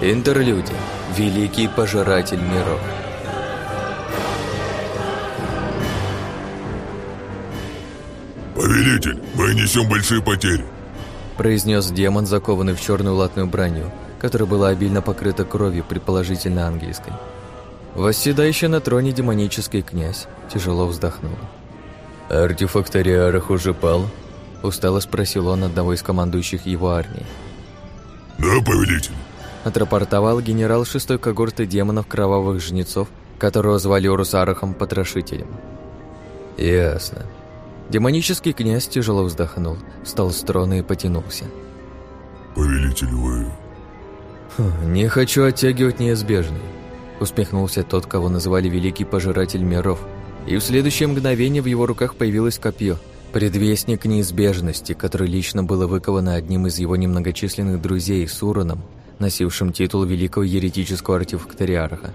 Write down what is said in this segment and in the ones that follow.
Интерлюдия. Великий пожиратель миров. «Повелитель, мы несем большие потери», произнес демон, закованный в черную латную броню, которая была обильно покрыта кровью, предположительно ангельской. Восседающий на троне демонический князь тяжело вздохнул. «Артефакт Ариарах уже пал?» – устало спросил он одного из командующих его армией. «Да, повелитель», – отрапортовал генерал шестой когорты демонов кровавых жнецов, которого звали Урусарахом Потрошителем. «Ясно». Демонический князь тяжело вздохнул, встал с трона и потянулся. «Повелитель, вы...» «Не хочу оттягивать неизбежное», — усмехнулся тот, кого называли Великий Пожиратель Миров, и в следующее мгновение в его руках появилось копье, предвестник неизбежности, которое лично было выковано одним из его немногочисленных друзей, Сураном, носившим титул Великого Еретического Артефакториарха.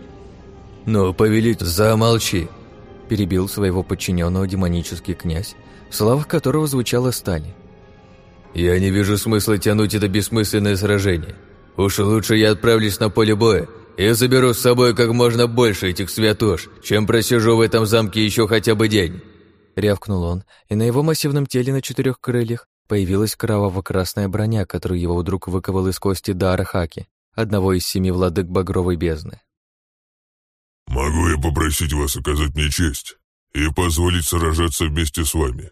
«Ну, повелитель, замолчи!» перебил своего подчиненного демонический князь, в словах которого звучала сталь. «Я не вижу смысла тянуть это бессмысленное сражение. Уж лучше я отправлюсь на поле боя и заберу с собой как можно больше этих святош, чем просижу в этом замке еще хотя бы день». Рявкнул он, и на его массивном теле на четырех крыльях появилась кроваво-красная броня, которую его вдруг выковал из кости Дара Хаки, одного из семи владык Багровой бездны. «Могу я попросить вас оказать мне честь и позволить сражаться вместе с вами?»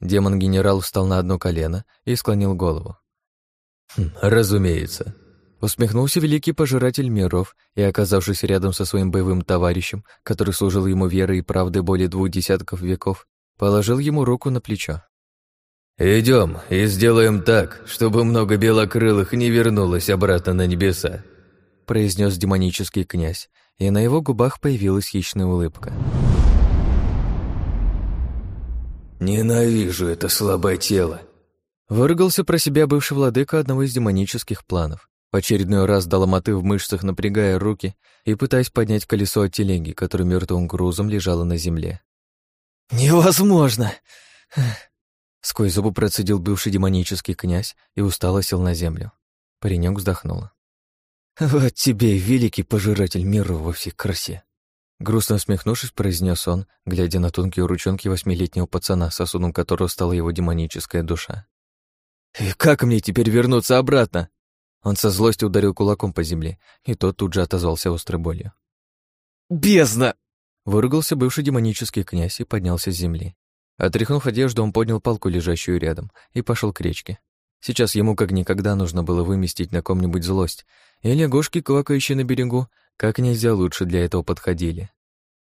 Демон-генерал встал на одно колено и склонил голову. «Хм, «Разумеется», Усмехнулся великий пожиратель миров и, оказавшись рядом со своим боевым товарищем, который служил ему верой и правдой более двух десятков веков, положил ему руку на плечо. «Идем и сделаем так, чтобы много белокрылых не вернулось обратно на небеса», произнес демонический князь, и на его губах появилась хищная улыбка. «Ненавижу это слабое тело!» Выругался про себя бывший владыка одного из демонических планов. В очередной раз дал мотыв в мышцах, напрягая руки и пытаясь поднять колесо от телеги, которое мертвым грузом лежало на земле. «Невозможно!» Сквозь зубы процедил бывший демонический князь и устало сел на землю. Паренек вздохнул. «Вот тебе, великий пожиратель мира во всей красе!» Грустно усмехнувшись, произнес он, глядя на тонкие ручонки восьмилетнего пацана, сосудом которого стала его демоническая душа. «И как мне теперь вернуться обратно?» Он со злостью ударил кулаком по земле, и тот тут же отозвался острой болью. «Бездна!» Выругался бывший демонический князь и поднялся с земли. Отряхнув одежду, он поднял палку, лежащую рядом, и пошел к речке. Сейчас ему как никогда нужно было выместить на ком-нибудь злость, и лягушки, квакающие на берегу, как нельзя лучше для этого подходили.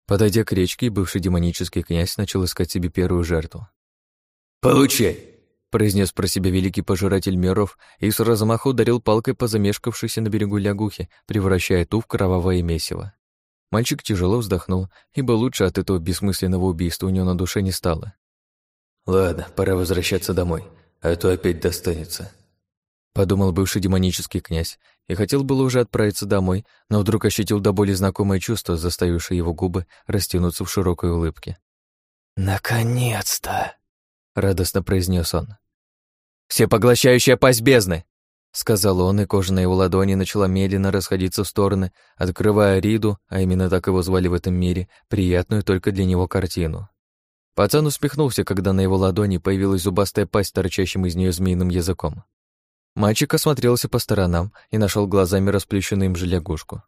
Подойдя к речке, бывший демонический князь начал искать себе первую жертву. «Получай!» — произнес про себя великий пожиратель миров и с размаху ударил палкой по замешкавшейся на берегу лягухе, превращая ту в кровавое месиво. Мальчик тяжело вздохнул, ибо лучше от этого бессмысленного убийства у него на душе не стало. «Ладно, пора возвращаться домой, а то опять достанется», Подумал бывший демонический князь и хотел было уже отправиться домой, но вдруг ощутил до боли знакомое чувство, заставившее его губы растянуться в широкой улыбке. «Наконец-то!» — радостно произнес он. «Всепоглощающая пасть бездны!» — сказал он, и кожа на его ладони начала медленно расходиться в стороны, открывая Риду, а именно так его звали в этом мире, приятную только для него картину. Пацан усмехнулся, когда на его ладони появилась зубастая пасть, торчащим из нее змеиным языком. Мальчик осмотрелся по сторонам и нашел глазами расплющенную им же лягушку.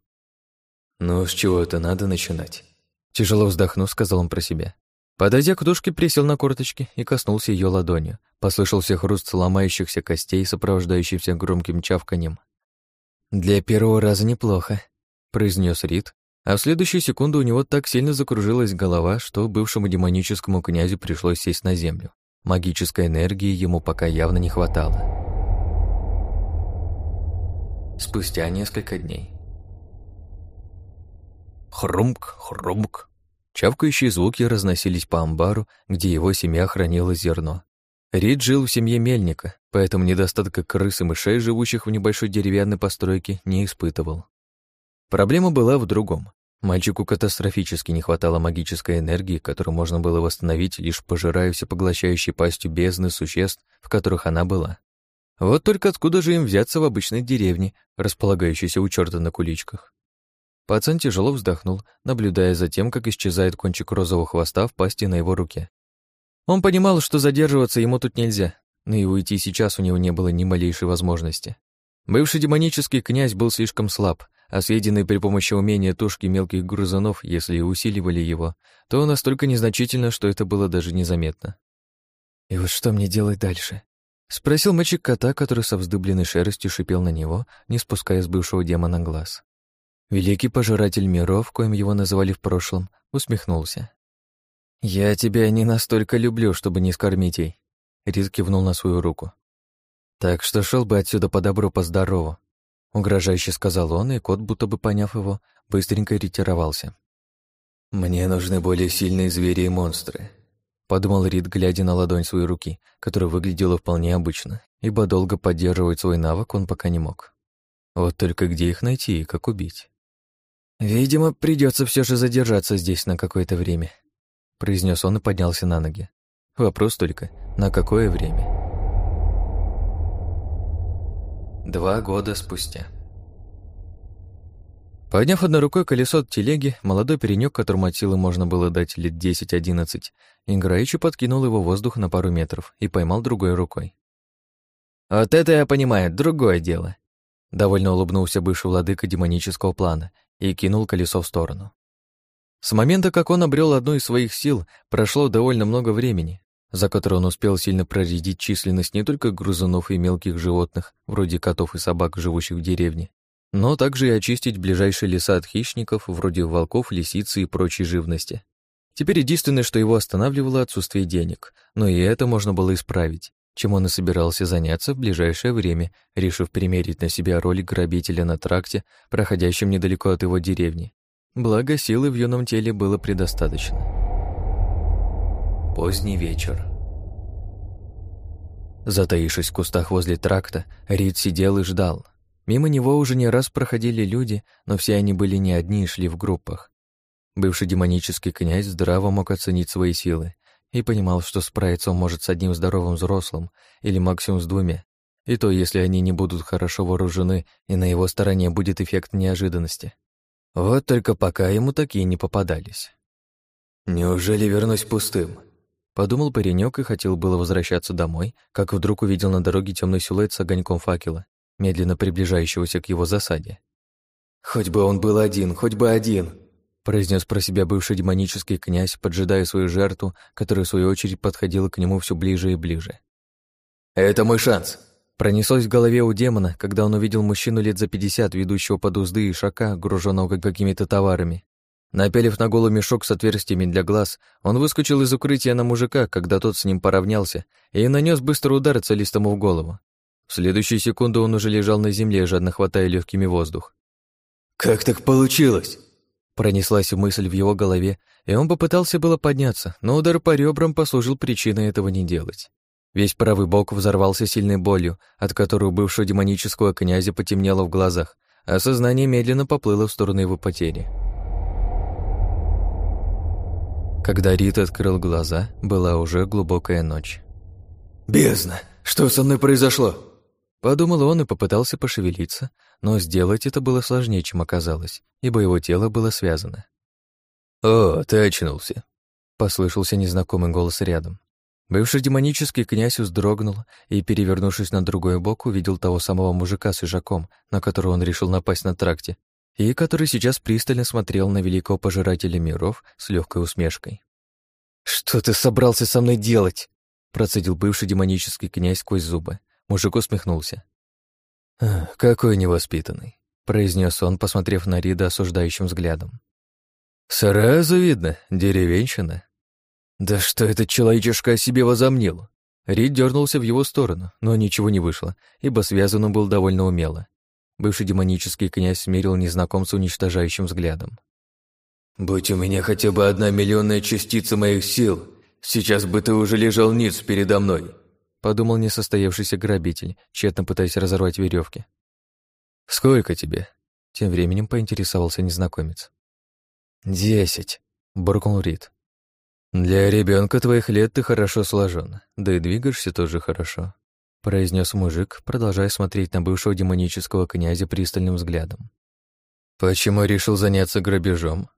«Ну, с чего это надо начинать?» Тяжело вздохнув, сказал он про себя. Подойдя к душке, присел на корточки и коснулся ее ладонью. Послышался хруст ломающихся костей, сопровождающийся громким чавканьем. «Для первого раза неплохо», — произнес Рид, а в следующую секунду у него так сильно закружилась голова, что бывшему демоническому князю пришлось сесть на землю. Магической энергии ему пока явно не хватало спустя несколько дней. Хрумк, хрумк. Чавкающие звуки разносились по амбару, где его семья хранила зерно. Рид жил в семье мельника, поэтому недостатка крыс и мышей, живущих в небольшой деревянной постройке, не испытывал. Проблема была в другом. Мальчику катастрофически не хватало магической энергии, которую можно было восстановить, лишь пожирая всепоглощающей пастью бездны существ, в которых она была. Вот только откуда же им взяться в обычной деревне, располагающейся у черта на куличках? Пацан тяжело вздохнул, наблюдая за тем, как исчезает кончик розового хвоста в пасти на его руке. Он понимал, что задерживаться ему тут нельзя, но и уйти сейчас у него не было ни малейшей возможности. Бывший демонический князь был слишком слаб, а съеденные при помощи умения тушки мелких грызунов, если и усиливали его, то настолько незначительно, что это было даже незаметно. «И вот что мне делать дальше?» — спросил мальчик кота, который со вздыбленной шерстью шипел на него, не спуская с бывшего демона глаз. Великий пожиратель миров, коим его называли в прошлом, усмехнулся. «Я тебя не настолько люблю, чтобы не скормить ей», — Рид кивнул на свою руку. «Так что шел бы отсюда по добру, по здорову», — угрожающе сказал он, и кот, будто бы поняв его, быстренько ретировался. «Мне нужны более сильные звери и монстры», — подумал Рид, глядя на ладонь своей руки, которая выглядела вполне обычно, ибо долго поддерживать свой навык он пока не мог. Вот только где их найти и как убить? «Видимо, придется все же задержаться здесь на какое-то время», — произнес он и поднялся на ноги. Вопрос только, на какое время? Два года спустя. Подняв одной рукой колесо от телеги, молодой перенёк, которому от силы можно было дать лет 10-11, играючи подкинул его воздух на пару метров и поймал другой рукой. «Вот это я понимаю, другое дело!» Довольно улыбнулся бывший владыка демонического плана и кинул колесо в сторону. С момента, как он обрел одну из своих сил, прошло довольно много времени, за который он успел сильно проредить численность не только грызунов и мелких животных, вроде котов и собак, живущих в деревне, но также и очистить ближайшие леса от хищников, вроде волков, лисицы и прочей живности. Теперь единственное, что его останавливало, отсутствие денег, но и это можно было исправить, чем он и собирался заняться в ближайшее время, решив примерить на себя роль грабителя на тракте, проходящем недалеко от его деревни. Благо, силы в юном теле было предостаточно. Поздний вечер. Затаившись в кустах возле тракта, Рид сидел и ждал. Мимо него уже не раз проходили люди, но все они были не одни и шли в группах. Бывший демонический князь здраво мог оценить свои силы и понимал, что справиться он может с одним здоровым взрослым или максимум с двумя, и то, если они не будут хорошо вооружены, и на его стороне будет эффект неожиданности. Вот только пока ему такие не попадались. «Неужели вернусь пустым?» Подумал паренек и хотел было возвращаться домой, как вдруг увидел на дороге темный силуэт с огоньком факела, медленно приближающегося к его засаде. «Хоть бы он был один, хоть бы один!» Произнес про себя бывший демонический князь, поджидая свою жертву, которая, в свою очередь, подходила к нему все ближе и ближе. «Это мой шанс!» Пронеслось в голове у демона, когда он увидел мужчину лет за пятьдесят, ведущего под узды и шака, груженного какими-то товарами. Напялив на голову мешок с отверстиями для глаз, он выскочил из укрытия на мужика, когда тот с ним поравнялся, и нанес быстрый удар целистому в голову. В следующую секунду он уже лежал на земле, жадно хватая легкими воздух. «Как так получилось?» Пронеслась мысль в его голове, и он попытался было подняться, но удар по ребрам послужил причиной этого не делать. Весь правый бок взорвался сильной болью, от которой у бывшего демонического князя потемнело в глазах, а сознание медленно поплыло в сторону его потери. Когда Рит открыл глаза, была уже глубокая ночь. «Бездна! Что со мной произошло?» Подумал он и попытался пошевелиться, но сделать это было сложнее, чем оказалось, ибо его тело было связано. «О, ты очнулся!» — послышался незнакомый голос рядом. Бывший демонический князь вздрогнул и, перевернувшись на другой бок, увидел того самого мужика с ижаком, на которого он решил напасть на тракте, и который сейчас пристально смотрел на великого пожирателя миров с легкой усмешкой. «Что ты собрался со мной делать?» процедил бывший демонический князь сквозь зубы. Мужик усмехнулся. «Какой невоспитанный», произнес он, посмотрев на Рида осуждающим взглядом. «Сразу видно, деревенщина». «Да что этот человечишка о себе возомнил?» Рид дернулся в его сторону, но ничего не вышло, ибо связан он был довольно умело. Бывший демонический князь смирил незнакомца уничтожающим взглядом. «Будь у меня хотя бы одна миллионная частица моих сил, сейчас бы ты уже лежал ниц передо мной», подумал несостоявшийся грабитель, тщетно пытаясь разорвать веревки. «Сколько тебе?» Тем временем поинтересовался незнакомец. «Десять», — буркнул Рид. «Для ребенка твоих лет ты хорошо сложен, да и двигаешься тоже хорошо», произнес мужик, продолжая смотреть на бывшего демонического князя пристальным взглядом. «Почему решил заняться грабежом?»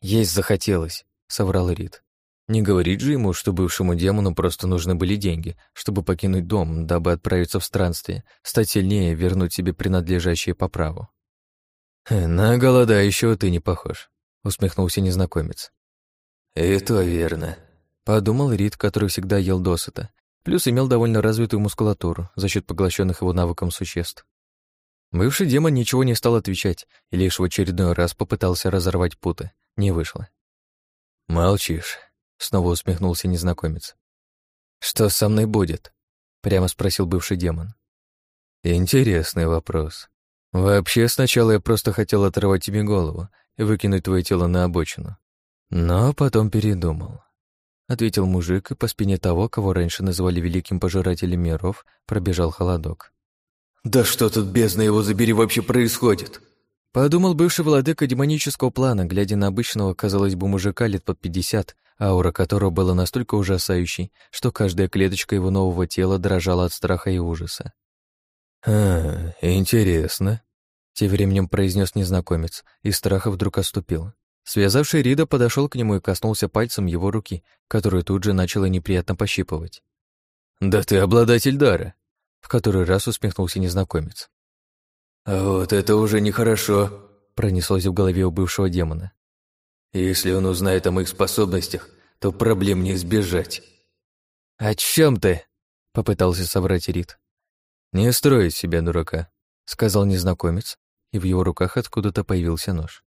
«Есть захотелось», — соврал Рид. Не говорит же ему, что бывшему демону просто нужны были деньги, чтобы покинуть дом, дабы отправиться в странствие, стать сильнее, вернуть себе принадлежащее по праву. «На голодающего ты не похож», — усмехнулся незнакомец. «И то верно», — подумал Рид, который всегда ел досыта, плюс имел довольно развитую мускулатуру за счет поглощенных его навыком существ. Бывший демон ничего не стал отвечать и лишь в очередной раз попытался разорвать путы. Не вышло. «Молчишь», — снова усмехнулся незнакомец. «Что со мной будет?» — прямо спросил бывший демон. «Интересный вопрос. Вообще, сначала я просто хотел оторвать тебе голову и выкинуть твое тело на обочину. Но потом передумал. Ответил мужик, и по спине того, кого раньше называли великим пожирателем миров, пробежал холодок. «Да что тут, бездна его забери, вообще происходит?» Подумал бывший владыка демонического плана, глядя на обычного, казалось бы, мужика лет под пятьдесят, аура которого была настолько ужасающей, что каждая клеточка его нового тела дрожала от страха и ужаса. «А, интересно», — тем временем произнес незнакомец, и страх вдруг оступил. Связавший Рида подошел к нему и коснулся пальцем его руки, которую тут же начало неприятно пощипывать. «Да ты обладатель дара!» — в который раз усмехнулся незнакомец. «А вот это уже нехорошо», — пронеслось в голове у бывшего демона. «Если он узнает о моих способностях, то проблем не избежать». «О чем ты?» — попытался соврать Рид. «Не строй себя дурака», — сказал незнакомец, и в его руках откуда-то появился нож.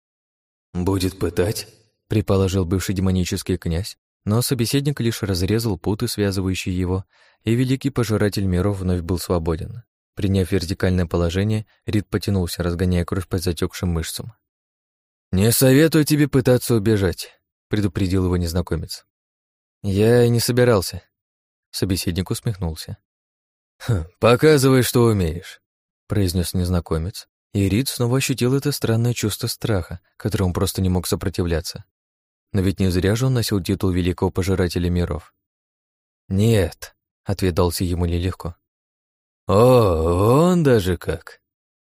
«Будет пытать?» — предположил бывший демонический князь, но собеседник лишь разрезал путы, связывающие его, и великий пожиратель миров вновь был свободен. Приняв вертикальное положение, Рид потянулся, разгоняя кровь по затекшим мышцам. «Не советую тебе пытаться убежать», — предупредил его незнакомец. «Я и не собирался». Собеседник усмехнулся. «Хм, «Показывай, что умеешь», — произнес незнакомец, и Рид снова ощутил это странное чувство страха, которому просто не мог сопротивляться. Но ведь не зря же он носил титул великого пожирателя миров. «Нет», — ответался ему нелегко. «О, он даже как!»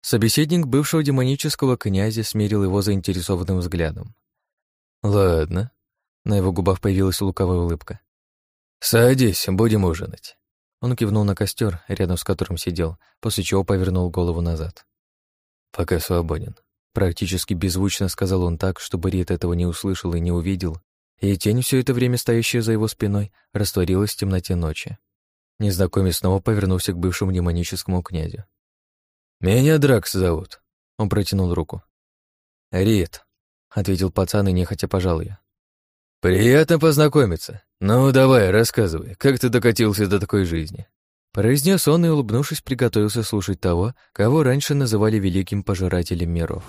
Собеседник бывшего демонического князя смерил его заинтересованным взглядом. «Ладно». На его губах появилась луковая улыбка. «Садись, будем ужинать». Он кивнул на костер, рядом с которым сидел, после чего повернул голову назад. «Пока свободен». Практически беззвучно сказал он так, чтобы Рит этого не услышал и не увидел, и тень, все это время стоящая за его спиной, растворилась в темноте ночи. Незнакомец снова повернулся к бывшему демоническому князю. «Меня Дракс зовут», — он протянул руку. «Рит», — ответил пацан и нехотя пожал я. «Приятно познакомиться. Ну, давай, рассказывай, как ты докатился до такой жизни?» Произнес он и, улыбнувшись, приготовился слушать того, кого раньше называли великим пожирателем миров.